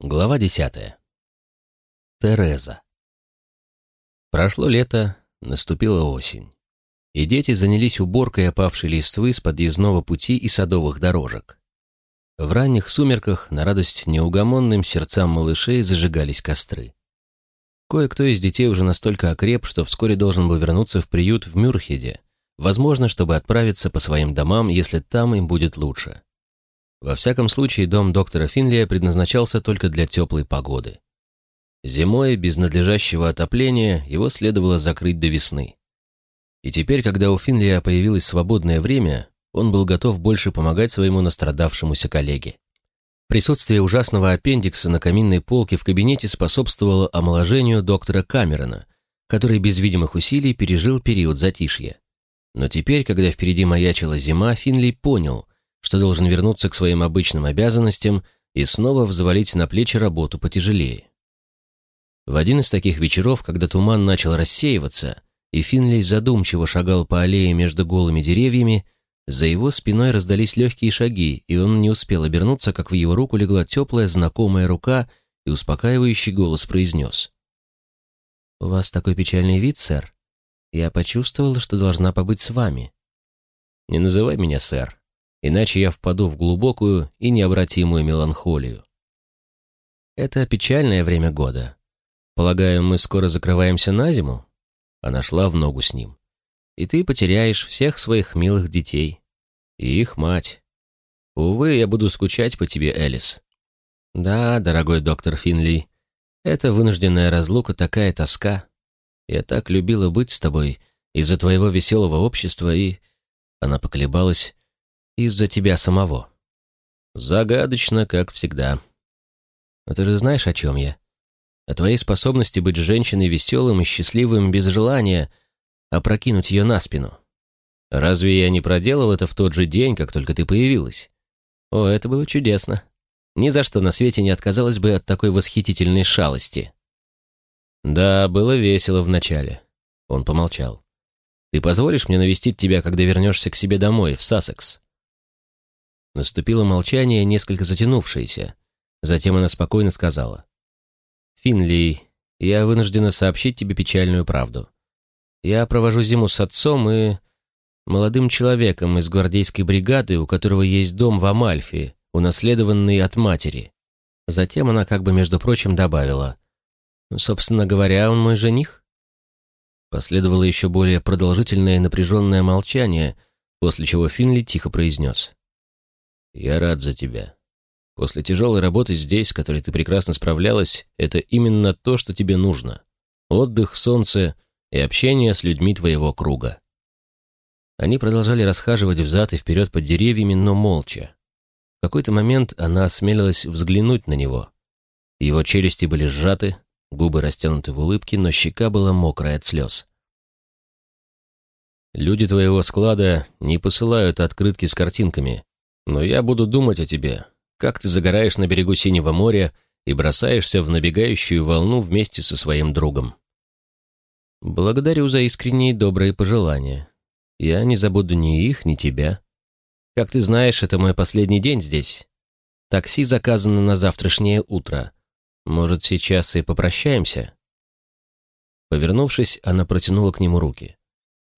Глава десятая. Тереза. Прошло лето, наступила осень, и дети занялись уборкой опавшей листвы с подъездного пути и садовых дорожек. В ранних сумерках на радость неугомонным сердцам малышей зажигались костры. Кое-кто из детей уже настолько окреп, что вскоре должен был вернуться в приют в Мюрхеде, возможно, чтобы отправиться по своим домам, если там им будет лучше. Во всяком случае, дом доктора Финлия предназначался только для теплой погоды. Зимой, без надлежащего отопления, его следовало закрыть до весны. И теперь, когда у Финлия появилось свободное время, он был готов больше помогать своему настрадавшемуся коллеге. Присутствие ужасного аппендикса на каминной полке в кабинете способствовало омоложению доктора Камерона, который без видимых усилий пережил период затишья. Но теперь, когда впереди маячила зима, Финли понял, что должен вернуться к своим обычным обязанностям и снова взвалить на плечи работу потяжелее. В один из таких вечеров, когда туман начал рассеиваться, и Финлей задумчиво шагал по аллее между голыми деревьями, за его спиной раздались легкие шаги, и он не успел обернуться, как в его руку легла теплая знакомая рука, и успокаивающий голос произнес. «У вас такой печальный вид, сэр. Я почувствовала, что должна побыть с вами». «Не называй меня сэр иначе я впаду в глубокую и необратимую меланхолию. Это печальное время года. Полагаю, мы скоро закрываемся на зиму? Она шла в ногу с ним. И ты потеряешь всех своих милых детей. И их мать. Увы, я буду скучать по тебе, Элис. Да, дорогой доктор Финли, это вынужденная разлука такая тоска. Я так любила быть с тобой из-за твоего веселого общества и... Она поколебалась, из-за тебя самого. Загадочно, как всегда. Но ты же знаешь, о чем я. О твоей способности быть женщиной веселым и счастливым без желания опрокинуть ее на спину. Разве я не проделал это в тот же день, как только ты появилась? О, это было чудесно. Ни за что на свете не отказалась бы от такой восхитительной шалости. Да, было весело вначале. Он помолчал. Ты позволишь мне навестить тебя, когда вернешься к себе домой, в Сассекс? Наступило молчание, несколько затянувшееся. Затем она спокойно сказала. «Финли, я вынуждена сообщить тебе печальную правду. Я провожу зиму с отцом и молодым человеком из гвардейской бригады, у которого есть дом в Амальфи, унаследованный от матери». Затем она как бы, между прочим, добавила. «Собственно говоря, он мой жених?» Последовало еще более продолжительное напряженное молчание, после чего Финли тихо произнес. «Я рад за тебя. После тяжелой работы здесь, с которой ты прекрасно справлялась, это именно то, что тебе нужно. Отдых, солнце и общение с людьми твоего круга». Они продолжали расхаживать взад и вперед под деревьями, но молча. В какой-то момент она осмелилась взглянуть на него. Его челюсти были сжаты, губы растянуты в улыбке, но щека была мокрая от слез. «Люди твоего склада не посылают открытки с картинками, но я буду думать о тебе, как ты загораешь на берегу Синего моря и бросаешься в набегающую волну вместе со своим другом. Благодарю за искренние добрые пожелания. Я не забуду ни их, ни тебя. Как ты знаешь, это мой последний день здесь. Такси заказано на завтрашнее утро. Может, сейчас и попрощаемся?» Повернувшись, она протянула к нему руки.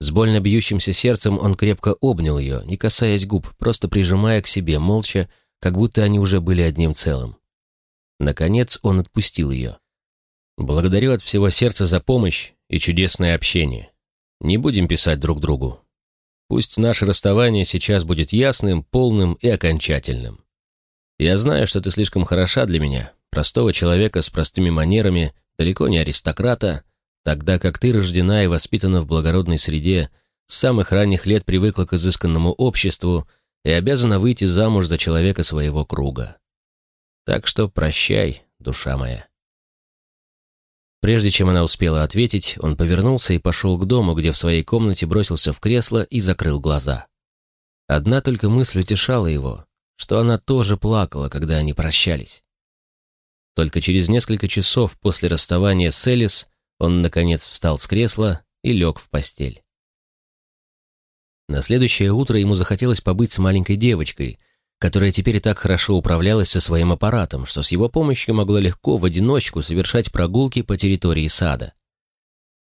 С больно бьющимся сердцем он крепко обнял ее, не касаясь губ, просто прижимая к себе, молча, как будто они уже были одним целым. Наконец он отпустил ее. «Благодарю от всего сердца за помощь и чудесное общение. Не будем писать друг другу. Пусть наше расставание сейчас будет ясным, полным и окончательным. Я знаю, что ты слишком хороша для меня, простого человека с простыми манерами, далеко не аристократа, тогда как ты рождена и воспитана в благородной среде, с самых ранних лет привыкла к изысканному обществу и обязана выйти замуж за человека своего круга. Так что прощай, душа моя. Прежде чем она успела ответить, он повернулся и пошел к дому, где в своей комнате бросился в кресло и закрыл глаза. Одна только мысль утешала его, что она тоже плакала, когда они прощались. Только через несколько часов после расставания с Элис он, наконец, встал с кресла и лег в постель. На следующее утро ему захотелось побыть с маленькой девочкой, которая теперь так хорошо управлялась со своим аппаратом, что с его помощью могла легко в одиночку совершать прогулки по территории сада.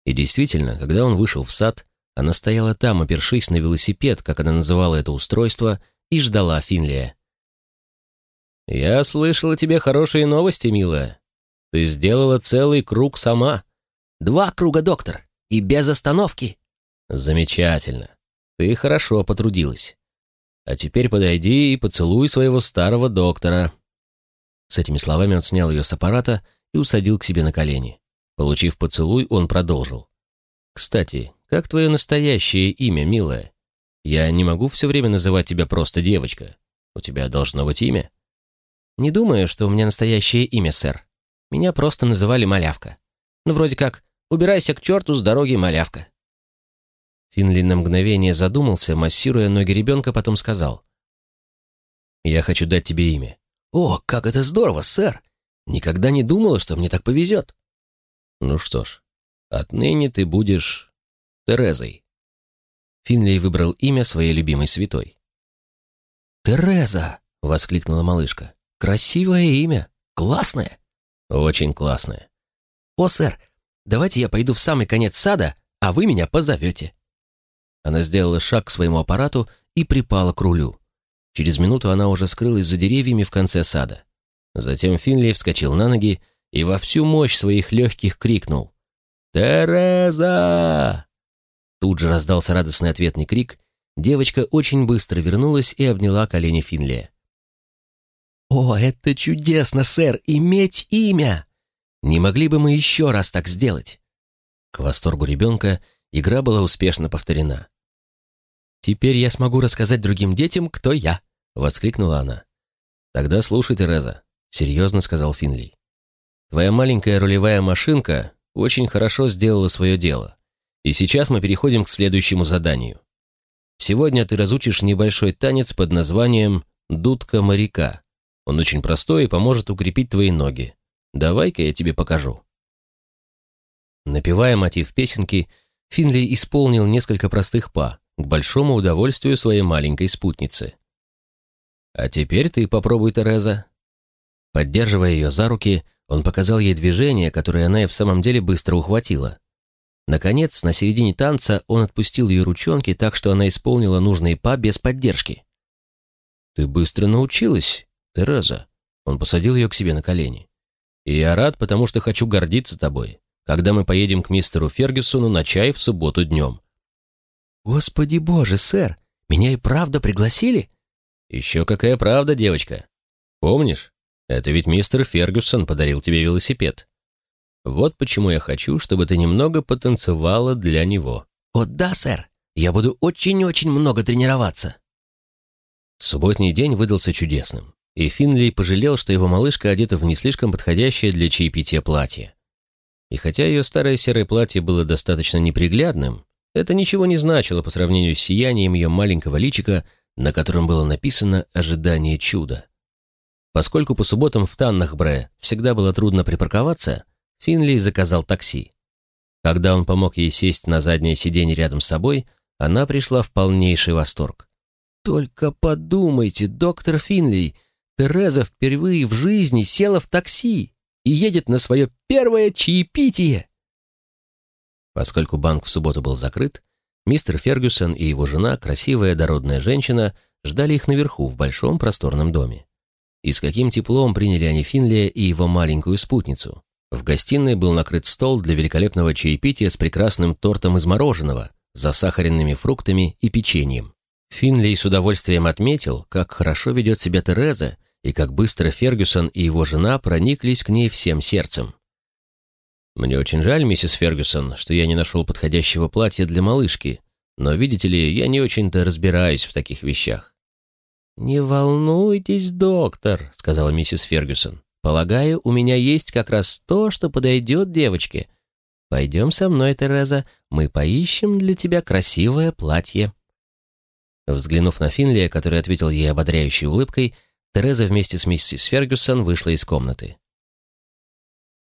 И действительно, когда он вышел в сад, она стояла там, опершись на велосипед, как она называла это устройство, и ждала Финлия. «Я слышала тебе хорошие новости, милая. Ты сделала целый круг сама». «Два круга, доктор, и без остановки». «Замечательно. Ты хорошо потрудилась. А теперь подойди и поцелуй своего старого доктора». С этими словами он снял ее с аппарата и усадил к себе на колени. Получив поцелуй, он продолжил. «Кстати, как твое настоящее имя, милая? Я не могу все время называть тебя просто девочка. У тебя должно быть имя». «Не думаю, что у меня настоящее имя, сэр. Меня просто называли Малявка. Ну, вроде как, убирайся к черту с дороги, Малявка». Финли на мгновение задумался, массируя ноги ребенка, потом сказал. «Я хочу дать тебе имя». «О, как это здорово, сэр! Никогда не думала, что мне так повезет». «Ну что ж, отныне ты будешь Терезой». Финлей выбрал имя своей любимой святой. «Тереза!» — воскликнула малышка. «Красивое имя! Классное!» «Очень классное!» «О, сэр, давайте я пойду в самый конец сада, а вы меня позовете». Она сделала шаг к своему аппарату и припала к рулю. Через минуту она уже скрылась за деревьями в конце сада. Затем Финли вскочил на ноги и во всю мощь своих легких крикнул «Тереза!». Тут же раздался радостный ответный крик. Девочка очень быстро вернулась и обняла колени Финли. «О, это чудесно, сэр, иметь имя! Не могли бы мы еще раз так сделать?» К восторгу ребенка игра была успешно повторена. «Теперь я смогу рассказать другим детям, кто я!» — воскликнула она. «Тогда слушай, Тереза», — серьезно сказал Финли. «Твоя маленькая рулевая машинка очень хорошо сделала свое дело. И сейчас мы переходим к следующему заданию. Сегодня ты разучишь небольшой танец под названием «Дудка моряка». Он очень простой и поможет укрепить твои ноги. Давай-ка я тебе покажу». Напевая мотив песенки, Финли исполнил несколько простых па, к большому удовольствию своей маленькой спутницы. «А теперь ты попробуй, Тереза». Поддерживая ее за руки, он показал ей движение, которое она и в самом деле быстро ухватила. Наконец, на середине танца он отпустил ее ручонки так, что она исполнила нужные па без поддержки. «Ты быстро научилась, Тереза». Он посадил ее к себе на колени. «И я рад, потому что хочу гордиться тобой, когда мы поедем к мистеру Фергюсону на чай в субботу днем. «Господи боже, сэр, меня и правда пригласили?» «Еще какая правда, девочка. Помнишь, это ведь мистер Фергюсон подарил тебе велосипед. Вот почему я хочу, чтобы ты немного потанцевала для него». «О да, сэр, я буду очень-очень много тренироваться». Субботний день выдался чудесным, и Финли пожалел, что его малышка одета в не слишком подходящее для чаепития платье. И хотя ее старое серое платье было достаточно неприглядным, это ничего не значило по сравнению с сиянием ее маленького личика, на котором было написано «Ожидание чуда». Поскольку по субботам в Таннахбре всегда было трудно припарковаться, Финли заказал такси. Когда он помог ей сесть на заднее сиденье рядом с собой, она пришла в полнейший восторг. «Только подумайте, доктор Финли, Тереза впервые в жизни села в такси и едет на свое первое чаепитие!» Поскольку банк в субботу был закрыт, мистер Фергюсон и его жена, красивая дородная женщина, ждали их наверху в большом просторном доме. И с каким теплом приняли они Финлия и его маленькую спутницу. В гостиной был накрыт стол для великолепного чаепития с прекрасным тортом из мороженого, засахаренными фруктами и печеньем. Финли с удовольствием отметил, как хорошо ведет себя Тереза и как быстро Фергюсон и его жена прониклись к ней всем сердцем. «Мне очень жаль, миссис Фергюсон, что я не нашел подходящего платья для малышки, но, видите ли, я не очень-то разбираюсь в таких вещах». «Не волнуйтесь, доктор», — сказала миссис Фергюсон. «Полагаю, у меня есть как раз то, что подойдет девочке. Пойдем со мной, Тереза, мы поищем для тебя красивое платье». Взглянув на Финлия, который ответил ей ободряющей улыбкой, Тереза вместе с миссис Фергюсон вышла из комнаты.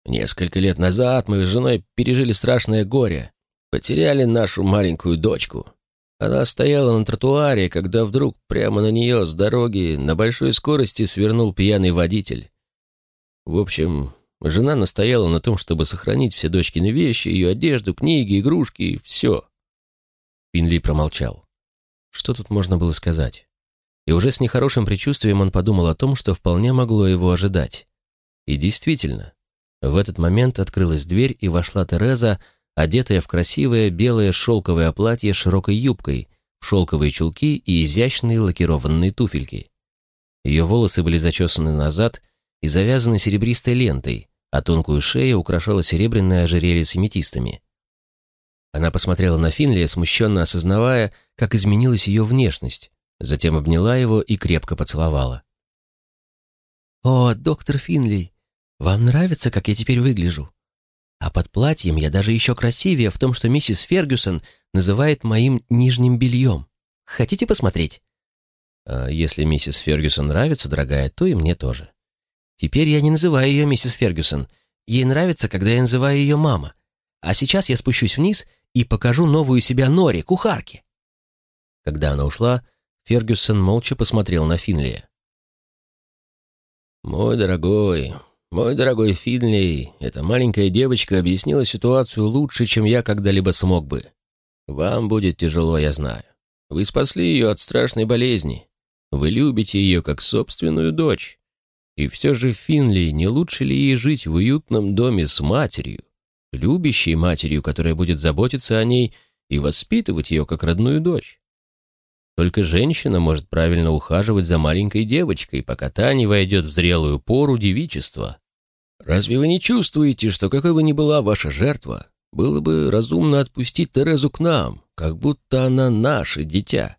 Несколько лет назад мы с женой пережили страшное горе. Потеряли нашу маленькую дочку. Она стояла на тротуаре, когда вдруг прямо на нее с дороги на большой скорости свернул пьяный водитель. В общем, жена настояла на том, чтобы сохранить все дочкины вещи, ее одежду, книги, игрушки, все. Финли промолчал. Что тут можно было сказать? И уже с нехорошим предчувствием он подумал о том, что вполне могло его ожидать. И действительно, в этот момент открылась дверь, и вошла Тереза, одетая в красивое белое шелковое платье с широкой юбкой, шелковые чулки и изящные лакированные туфельки. Ее волосы были зачесаны назад и завязаны серебристой лентой, а тонкую шею украшала серебряное ожерелье с аметистами. Она посмотрела на Финли, смущенно осознавая, как изменилась ее внешность, затем обняла его и крепко поцеловала. «О, доктор Финли, вам нравится, как я теперь выгляжу? А под платьем я даже еще красивее в том, что миссис Фергюсон называет моим нижним бельем. Хотите посмотреть?» а «Если миссис Фергюсон нравится, дорогая, то и мне тоже». «Теперь я не называю ее миссис Фергюсон. Ей нравится, когда я называю ее мама. А сейчас я спущусь вниз и покажу новую себя Нори, кухарке». Когда она ушла, Фергюсон молча посмотрел на Финлия. «Мой дорогой, мой дорогой Финли, эта маленькая девочка объяснила ситуацию лучше, чем я когда-либо смог бы. Вам будет тяжело, я знаю. Вы спасли ее от страшной болезни. Вы любите ее как собственную дочь. И все же, Финли, не лучше ли ей жить в уютном доме с матерью, любящей матерью, которая будет заботиться о ней и воспитывать ее как родную дочь? Только женщина может правильно ухаживать за маленькой девочкой, пока та не войдет в зрелую пору девичества. Разве вы не чувствуете, что какой бы ни была ваша жертва, было бы разумно отпустить Терезу к нам, как будто она наше дитя?»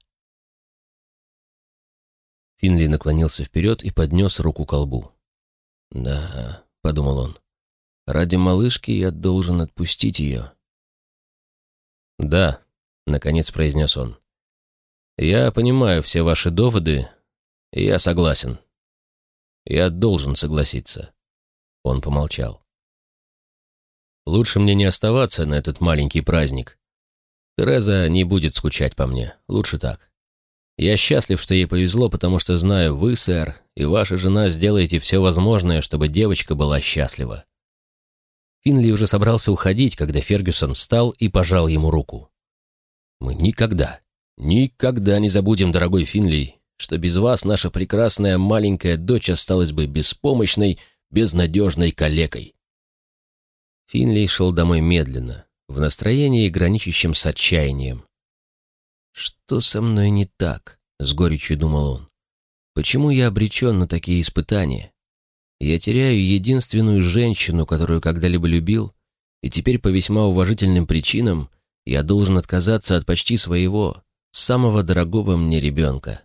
Финли наклонился вперед и поднес руку к колбу. «Да», — подумал он, — «ради малышки я должен отпустить ее». «Да», — наконец произнес он, я понимаю все ваши доводы, и я согласен. Я должен согласиться. Он помолчал. Лучше мне не оставаться на этот маленький праздник. Тереза не будет скучать по мне. Лучше так. Я счастлив, что ей повезло, потому что знаю, вы, сэр, и ваша жена сделаете все возможное, чтобы девочка была счастлива. Финли уже собрался уходить, когда Фергюсон встал и пожал ему руку. Мы никогда, Никогда не забудем, дорогой Финли, что без вас наша прекрасная маленькая дочь осталась бы беспомощной, безнадежной калекой. Финли шел домой медленно, в настроении, граничащем с отчаянием. «Что со мной не так?» — с горечью думал он. «Почему я обречен на такие испытания? Я теряю единственную женщину, которую когда-либо любил, и теперь по весьма уважительным причинам я должен отказаться от почти своего, самого дорогого мне ребенка.